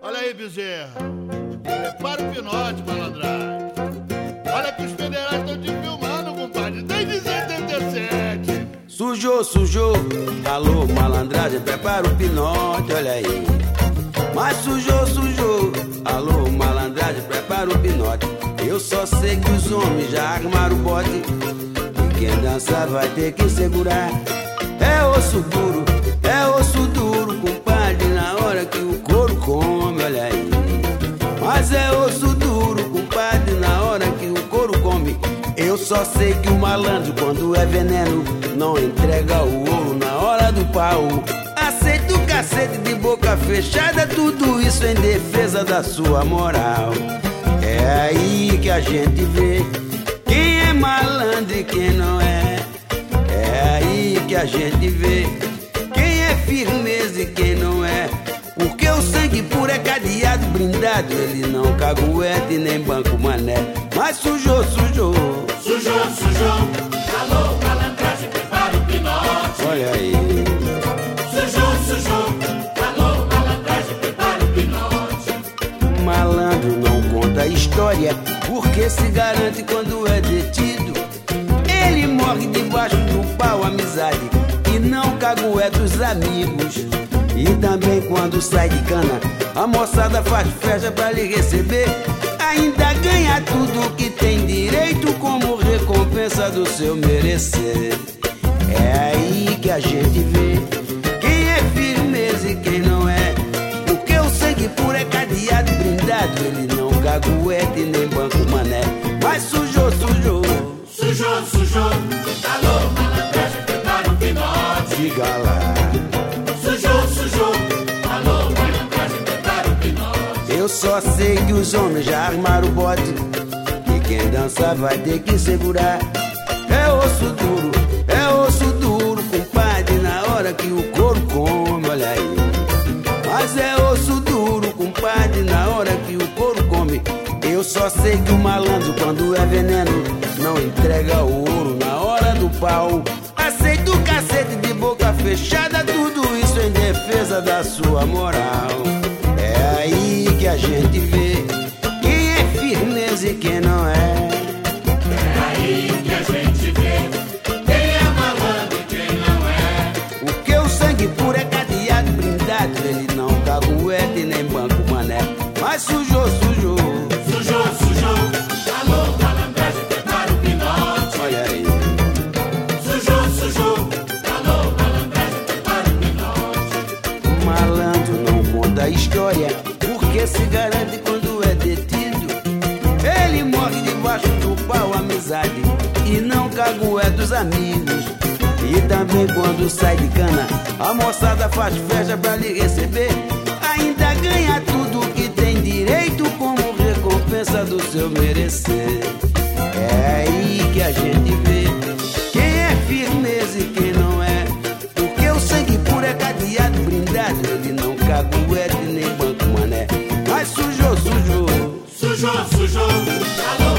Olha aí, Bezerra. Prepara o pinote, malandragem. Olha que os federais estão te filmando, compadre, desde 77. Sujou, sujou. Alô, malandragem, prepara o pinote, olha aí. Mas sujou, sujou. Alô, malandragem, prepara o pinote. Eu só sei que os homens já armaram o bote. E quem dançar vai ter que segurar. É osso duro, Eu só sei que o malandro, quando é veneno, não entrega o ouro na hora do pau. Aceita o cacete de boca fechada, tudo isso em defesa da sua moral. É aí que a gente vê quem é malandro e quem não é. É aí que a gente vê quem é firmeza e quem não é. Porque o sangue puro é cadeado, blindado. Ele não cagueta e nem banco mané. Mas sujou. Sujou, Malandro não conta história, porque se garante quando é detido. Ele morre debaixo do pau, amizade, e não cagueta os amigos. E também quando sai de cana, a moçada faz festa pra lhe receber. Ainda ganha tudo que tem direito como recompensa do seu merecer. É aí que a gente vê cagueta e nem banco mané. Mas sujou, sujou. Sujou, sujou. Alô, malandragem, prepara o pinote. Diga lá. Sujou, sujou. Alô, malandragem, prepara o pinote. Eu só sei que os homens já armaram o bote. E quem dança vai ter que segurar. É osso duro, é osso duro, compadre. Na hora que o couro come, só sei que o malandro, quando é veneno, não entrega o ouro na hora do pau. Aceita o cacete de boca fechada, tudo isso em defesa da sua moral. É aí que a gente vê quem é firmeza e quem não é. Aí que a gente vê quem é malandro e quem não é. Porque o sangue puro é cadeado, blindado. Ele não cagueta e nem banco mané. Mas sujou, história, porque se garante quando é detido. Ele morre debaixo do pau, amizade, e não cagué dos amigos. E também quando sai de cana, a moçada faz festa pra lhe receber. Ainda ganha tudo que tem direito como recompensa do seu merecer. É aí que a gente vê quem é firmeza e quem Sujou. Sujou, sujou. Alô,